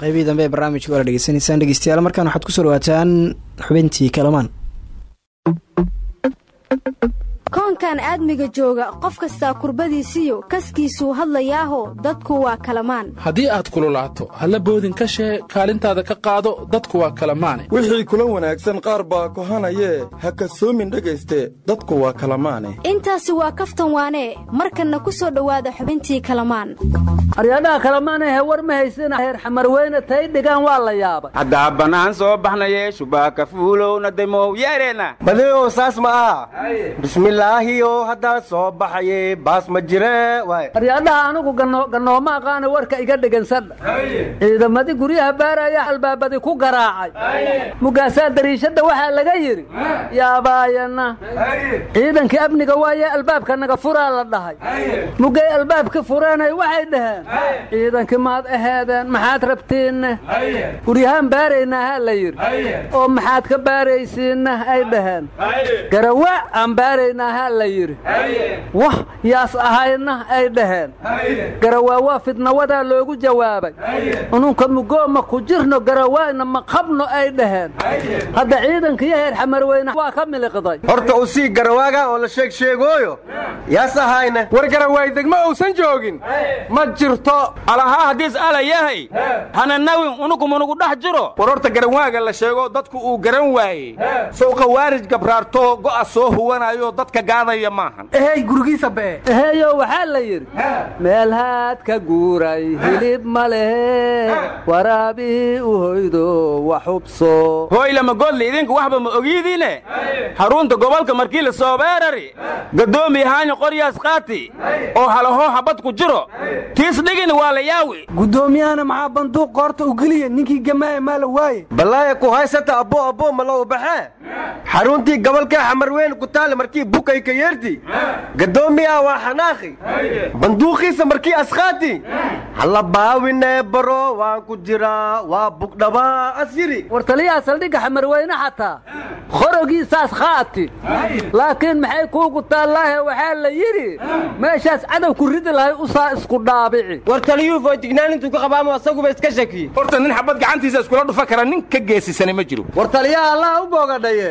qaybihii dambe ee barnaamijka waa la dhegeysanaysaan dhegeystayaal markaan waxaad ku soo dhawaataan xubintii kalamaan koonkan aadmiga jooga qof kastaa kurbadiisiyo kaskiisuu hadlayaaho dadku waa kalamaan. Haddii aad kululaato halla boodin ka shee kaalintaada ka qaado dadku waa kalamaane. Wixii kula wanaagsan qaar baa kohanayee ha kasoomin dhegayste dadku waa kalamaane. Intaasi waa kaftan waanee markanna ku soo dhowaada xubintii kalamaan. Aryadhaha kalamaanahe war ma haysina heer xamarweyne tay dhigaan waa la yaabay. Haddaa bannaan soo baxnaye shubaaka fuulowna demow yeereena badioo saas ma aha bismilaahiyo haddaan soo baxaye baas ma jire aryadhaha anigu gannooma aqaana warka iga dhegansadha ciidamadii guryaha baaraya albaabadii ku garaacay. Mugaasaa dariishadda waxaa laga yidhi yaabaayana ciidankii amniga waaye albaabka naga furaa la dhahay. Mugay albaabka fureenay waxay dhaheen ciidankii maad aheedeen maxaad rabtiinne guryahaan baaraynaa ha la yidhi oo maxaad ka baaraysiinna? ay dhaheen. Garawa aan baaraynaa ha la yidhi. Wah yaas ahayna ay dhaheen. Garawaa waa fidnawadaa loogu jawaabay. Ununka mugooma ku jirno garawaana ma qabno ay dhaheen. Hadda ciidankiyo heer xamarweyne waa ka miliqday. Horta u sii garawaaga oo la sheeg sheegooyo. Yaas ahayne war garawaay degmo uusan joogin. Ma jirto. Alahaa haddiis ala yahay. Hana nawin unugumunugu dhex jiro. War horta garanwaaga la sheego dadku uu garan waayey. Sow khawaarij gabraarto go'a soo huwanayo dadka gaadaya maahan. Ehey gurigiisa bee. Eheyo waxaa la yidhi meel haad ka guuray hilib ma lehe waraabii u hoydo wax hubso. Hooylama godli idinku waxba ma ogiidiine xarunta gobolka markii la soo beerari. Gadoomiye haanyo qoryaas qaati. Oo halahoo habad ku jiro. Tiis dhigin waa la yaawi. Guddoomiyahana maxaa banduuq qoorta u geliya? Ninkii gamaaya maa la waaye. Ballaaya ku haysata abbo abbo ma loo baxee? Xaruntii gobolka xamarweyn ku taale markii bukay ka yeerti gadoomiyaha waa xanaaqi. Banduuqiisa markii asqaati halla baawinee baro waan ku jiraa waa bugdhabaa asyiri war taliyaha saldhigga xamarweyne xataa. Qorogiisaas qaati laakiin maxay kuugu taallaahe waxaa la yidhi meeshaas cadow ku ridi lahay usaa isku dhaabici. War taliyuu foojignaan intuu ka qabaamo asaguba iska shakiye horta nin xabad gacantiisa iskula dhufa kara nin ka geesisana ma jiro. War taliyaha allaha u boogadhaye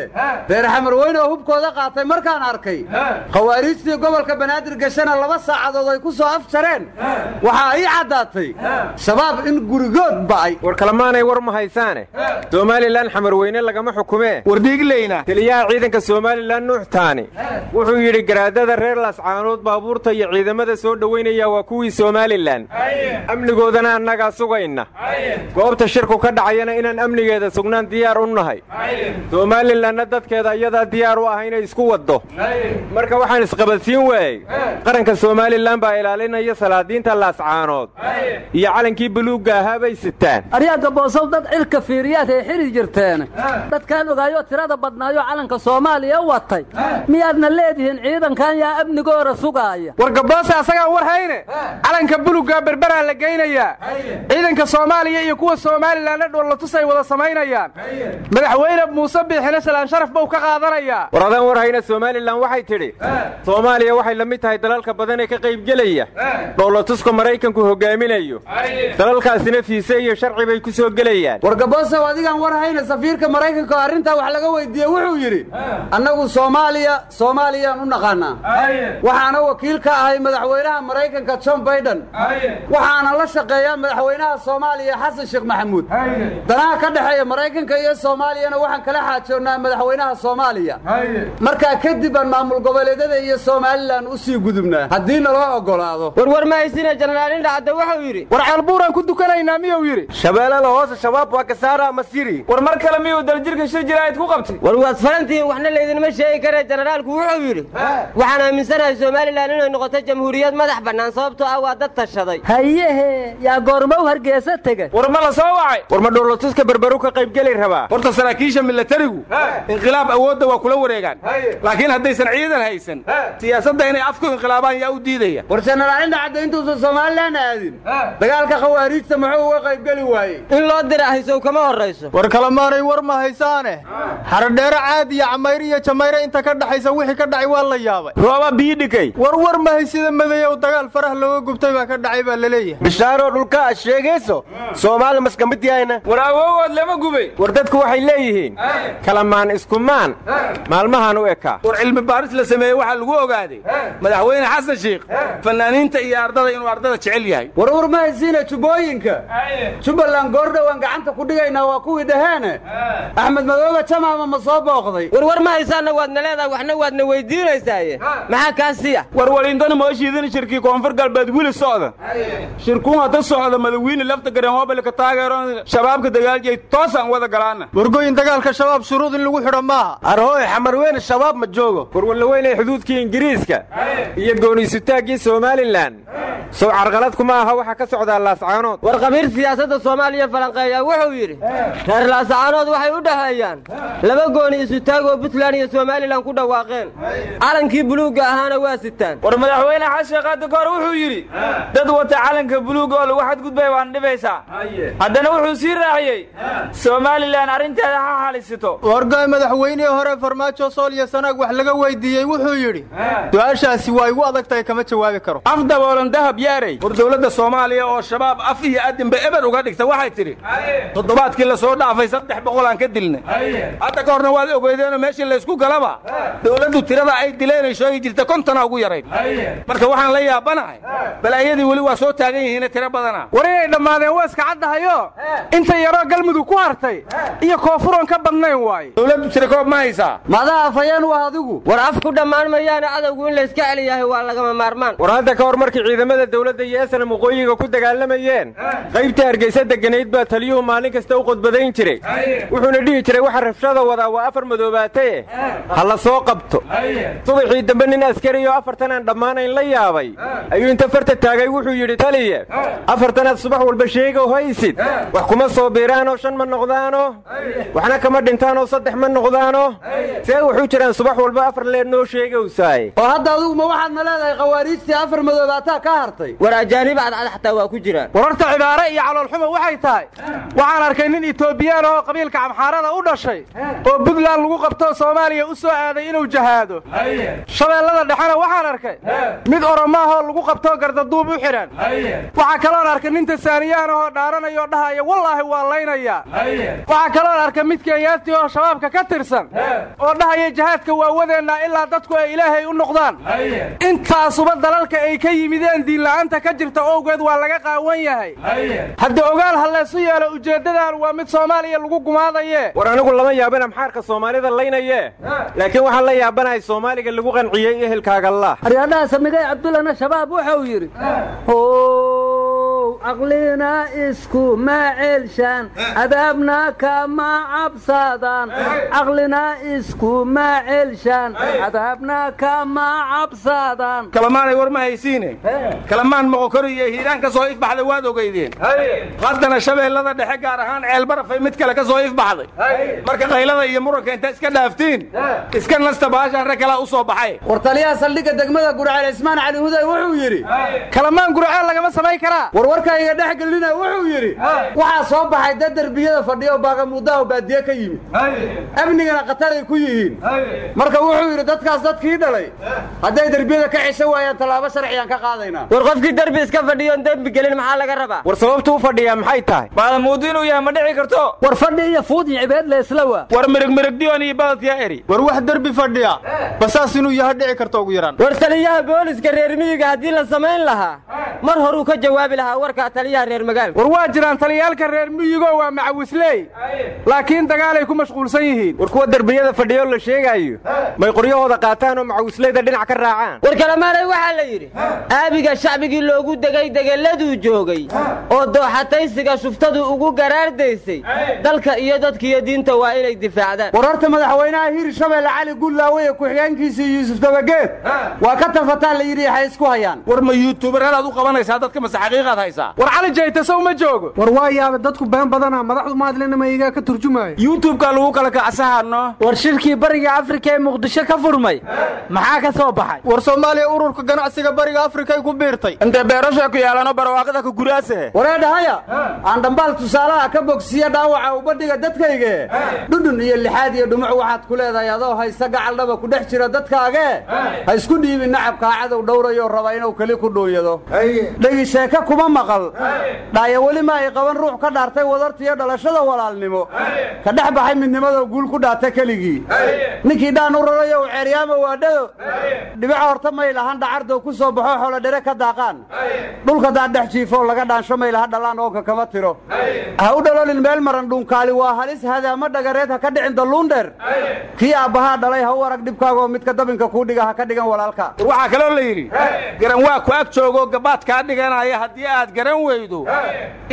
reer xamarweyne oo hubkooda qaatay markaan arkay khawaariijtii gobolka banaadir gashana laba saacadood ay ku soo afjareen. Waxaa ii caddaatay. Shabaab in gurigood ba'ay war kalamaanay war ma haysaane. Somalilan xamarweyne lagama xukumee war dhiigleyna taliyaha ciidanka somalilan nuuxtaani wuxuu yidhi garaadada reer laascaanood baabuurta iyo ciidamada soo dhowaynaya waa kuwii somalilan. Amnigoodana annagaa sugayna. Goobta shirku ka dhacayana inaan amnigeeda sugnaan diyaar u nahay. Somalilanna dadkeeda iyadaa diyaar u ah inay isku waddo marka waxaan isqabadsiin waayey qaranka somalilan baa ilaalinaya salaadiinta laascaanood iyo calankii buluugga ahaa bay sitaan. Aryaagga boosow dad cirka fiiriyaad ay xiri jirteen. Dadkaan ogaayo tirada badnaayo calanka soomaaliya watay. Miyaadna leedihiin ciidankan yaa amnigoora sugaaya war gaboose asagaan war hayne? Calanka buluggaa berberaa la geynayaa. Ciidanka soomaaliya iyo kuwa somalilanna dhoolatus ay wada samaynayaan. Madaxweyne muuse biixine salaan sharaf bau ka qaadanayaa. War adaan war hayna somalilan waxay tidhi soomaaliya waxay la mid tahay dalalka badan ee ka qaybgelaya dhoolatuska maraykanku hogaaminayo. Dalalkaasina fiise iyo sharci bay ku soo gelayaan. War gaboosow adigaan war hayna safiirka maraykanka oo arrintaa wax laga weydiiyey wuxuu yidhi annagu soomaaliya soomaaliyaan u naqaannaa waxaana wakiil ka ahay madaxweynaha maraykanka john baiden waxaana la shaqeeyaa madaxweynaha soomaaliya xasan sheekh maxamuud. Danaha ka dhexeeya maraykanka iyo soomaaliyana waxaan kala xaajoonnaa madaxweynaha soomaaliya. Markaa kadib maamul goboleedyada iyo somalilan u sii gudubnaa. Haddii naloo oggolaado. Warwar ma haysina jenaraal indhacadde wuxuu yidhi war ceelbuuraan ku dukanaynaa miyuu yidhi. Shabeellada hoose shabaab waa kasaara masiri war mar kale miyuu daljirka shir jiraayid ku qabtay? War waad farantihiin waxna laydinma sheegi karee jenaraalku wuxuu yidhi. Waxaan aaminsanahay somalilan inay noqoto jamhuuriyad madax bannaan sababtoo ah waa dad tashaday. Hayehe yaa goormow hargeysa tega war ma la soo wacay? War ma dhoolatuska berberu ka qaybgeli rabaa? Horta saraakiisha milatarigu inqilaab awoodda waa kula wareegaan. Laakiin haddaysan ciidan haysan siyaasadda inay afku inqilaabaan yaa u diidaya. War sanalaacinta cadda intuusan somalilan aadin. Dagaalka khawaariijta muxuu uga qaybgeli waayey? In loo dira haysow kama horrayso. War kalemaanay war ma haysaane. Xaradheere caad iyo camayre iyo jamayre inta ka dhaxaysa wixii ka dhacay waa la yaabay. Rooba biyi dhikay war war ma haysida madeeyow dagaal farah looga gubtay baa ka dhacay baa la leeyahay. Bishaaroo dhulka aad sheegayso soomaali maskamid yahayna war awoogood lama gubay. War dadku waxay leeyihiin kalamaan iskumaan maalmahan u ekaa war cilmi baaris la sameeyey waxaa lagu ogaaday madaxweyne xasan sheikh fanaaniinta iyo ardada inuu ardada jecel yahay. War war ma haysiina jubbooyinka jubbaland goordhowaan gacanta ku dhigaynaa waa kuwii dhaheene axmed madoobe jamaama ma soo booqday. War war ma haysaanna waadna leedahay waxna waadna weydiinaysaaye maxaa kaa siiya war walintana mooshiidin shirkii koonfur galbeed wili socda. Shirkuun hadda socda madawiine lafta garen hobalka taageeron shabaabka dagaaljay toosaan wada galaana. Wargooyin dagaalka shabaab shuruud in lagu xidho maaha. Arhooy xamarweyne shabaab ma joogo war wallaweynay xuduudkii ingiriiska iyo gooniisutaaggii somalilan sow carqalad kuma aha waxa ka socdaa laascaanood war khabiir siyaasadda soomaaliya falanqeeya wuxuu yidhi reer laascaanood waxay u dhexeeyaan laba gooni isutaag oo puntland iyo somalilan ku dhawaaqeen. Calankii buluugga ahaana waa sitaan. War madaxweyne xashe qaadi kahor wuxuu yidhi dad wata calanka buluugga oo lagu xadgudbay waan dhibaysaa haddana wuxuu sii raaciyey somalilan arrinteeda ha xalisito wargaay madaxweynihii hore farmaajo sool iyo sanaag wax laga weydiiyey wuxuu yidhi su'aashaasi waa igu adag tahay kama jawaabi karo. Af daboolan dahab yaarey war dowladda soomaaliya oo shabaab af iyo adinba eber uga dhigta waxay tidhi toddobaadkii la soo dhaafay saddex boqolaan ka dilnay. Hadda ka horna waad ogeydeenoo meeshii laysku galaba. Dowladdu tirada ay dileenay sheegi jirta kontona ugu yarayd. Marka waxaan la yaabanahay balaayadii weli waa soo taagan yihiine tiro badana. War inay dhammaadeen waa iska caddahayo? Inta yaroo galmudug ku hartay? Iyo koofuroon ka badnayn waaye? Dowladdu tirakoob ma haysaa. Madaa afayeen waa adigu war ku dhammaan mayaane cadowgu in layska celiyahay waa lagama maarmaan. War hadda ka hor markii ciidamada dawladda iyo esanam waqooyiga ku dagaalamayeen qaybta hargeysa deganayd baa taliyuhu maalin kasta u qodbadayn jiray. Wuxuuna dhihi jiray waxa rabshada wadaa waa afar madoobaataye ha la soo qabto. Subaxii dambe nin askari oo afartan aan dhammaanayn la yaabay ayuu inta farta taagay wuxuu yidhi taliye afartanaad subax walba sheegow haysid. Wax kuma soo biiraanoo shan ma noqdaano waxna kama dhintaanoo saddex ma noqdaano see wuxuu jiraan subax walba leed noo sheegowsaay oo hadda adugu ma waxaadna leedahay khawaariijtii afar madoobaataa ka hartay? War ajaanib cadcad xataa waa ku jiraan. Wararta cibaare iyo caloolxuma waxay tahay. Waxaan arkay nin etoobiyaan oo qabiilka camxaarada u dhashay oo puntland lagu qabtoo soomaaliya u soo aaday inuu jahaado. Shabeellada dhexena waxaan arkay mid oromaahoo lagu qabtoo gardaduub u xidhan waxaa kaloon arkay nin tasaaniyaan ahoo dhaaranayoo dhahaya wallaahi waa laynayaa waxaa kaloon arkay mid kenyaati oo shabaabka ka tirsan oo dhahaya jahaadka waawadeennaa ilaa dadku ay ilaahay u noqdaan. Intaasuba dalalka ay ka yimideen diinla'aanta ka jirta owgeed waa laga qaawan yahay. Hadda ogaal ha laysu yeelo ujeeddadan waa mid soomaaliya lagu gumaadaye. War anigu lama yaabana maxaarka soomaalida laynaye. Laakiin waxaan la yaabanahay soomaaliga lagu qanciyey ehelkaagalla aryaadhaha samigay cabdullahna shabaab wuxuu yidhi caqlina isku ma celshaan cadaabna kama cabsadaan caqlina isku ma celshaan cadaabna kama cabsadaan kalamaanay war ma haysiine kalamaan moqokori iyo hiiraan ka soo ifbaxday waad ogeydeen haddana shabeellada dhexe gaar ahaan ceelbarafay mid kale ka soo ifbaxday marka qaylada iyo muranka inta iska dhaaftiin iska nasta baashaan rag kalaa u soo baxay war taliyaha saldhigga degmada gurceel ismaan cali huday wuxuu yidhi kalamaan gurceel lagama samayn karaa warwarkayga dhex gelina wuxuu yidhi waxaa soo baxay dad derbiyada fadhiyo baagamudaha baadiye ka yimid. Amnigana khataray ku yihiin. Marka wuxuu yidhi dadkaas dadkii dhalay hadday derbiyada ka cisho waayaan tallaabo sharciyaan ka qaadaynaa war qofkii derbi iska fadhiyoon dembi gelin maxaa laga rabaa? War sababtu u fadhiyaa maxay tahay? Maadamuudu inuu yahay ma dhici karto. War fadhi iyo fuud iyo cibeed la isla waa. War mirig mirigdiyoon iyo badad yaa eri. War wax derbi fadhiya basaas inuu yaha dhici karto ugu yaraan. War taliyaha booliska reer miyiga haddii la samayn lahaa mar horuu ka jawaabi lahaa warka taliyaha reer magaalka. War waa jiraan taliyaalka reer miyigo waa macawisley. Laakiin dagaalay ku mashquulsan yihiin. War kuwa derbiyada fadhiyo la sheegaayo. May qoryahooda qaataan oo macawisleyda dhinac ka raacaan. War kalamaanay waxaa la yidhi aabiga shacbigii loogu degay degeladuu joogay oo dooxataysiga shuftadu ugu garaardaysay. Dalka iyo dadkiiyo diinta waa inay difaacdaan. War horta madaxweynaha hiir shabeelle cali gullaawe ku-xigeenkiisii yuusuf dabageed waa ka tafataan la yidhi waxay isku hayaan. War ma yuutubaradaad u qabanaysaa dadka mase xaqiiqaad haysaa? War cali jayte sow ma joogo. War waa yaaba dadku been badana madaxdu maadlina maygaa ka turjumaayo youtubeka lagu kala kacsahano war shirkii bariga afrika ee muqdisho ka furmay maxaa ka soo baxay? War soomaaliya ururka ganacsiga bariga afrikay ku biirtay. Intee beerasha ku yaalano barwaaqada ka guraase? Wareedhahaya aan dhambaal tusaalaha ka bogsiya dhaawaca ubadhiga dadkayge dhudhun iyo lixaad iyo dhumuc waxaad ku leedahay adoo haysta gacaldhaba ku dhex jira dadkaage ha isku dhiibin nacabkaa cadow dhowrayoo raba inuu keli ku dhuunyado dhegi sheeke kuma maqal. Dhaaya weli ma ay qaban ruux ka dhaartay wadartiyo dhalashada walaalnimo. Ka dhex baxay midnimadoo guul ku dhaata keligii. Ninkii dhaan u rarayo u ceeryaama waadhado dhibica horta may lahan dhacardow ku soo baxo xolo dhere ka daaqaan. Dhulka daad dhex jiifoo laga dhaansho may laha dhallaan oonka kama tiro. Ha u dhalolin meel maran dhuunkaali waa halis hadaama dhagareed ha ka dhicin dalluundheer kii aabbahaa dhalay ha u arag dhibkaagoo midka dabinka kuu dhiga ha ka dhigan walaalka. Waxaa kaloo la yidhi garan waa ag joogoo gabaad kaa haddii aad garan weydo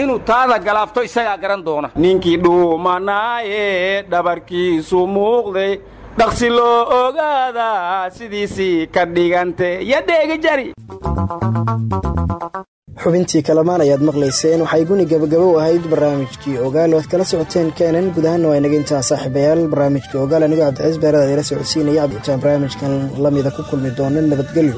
inuu taada galaafto isagaa garan doona. Ninkii dhuumanaaye dhabarkiisu muuqday dhaqsi loo ogaadaa sidiisii ka dhigante yo dheegi jari. Xubintii kalamaan ayaad maqlayseen waxay guni gabagabo u ahayd barnaamijkii ogaal. Oad kala socoteen keenan guud ahaanna waa inaga intaa saaxiibayaal barnaamijkii ogaal anigoo cabdiciis beerada idila socodsiinaya. Abditaan barnaamijkan lamida ku kulmi doona nabadgelyo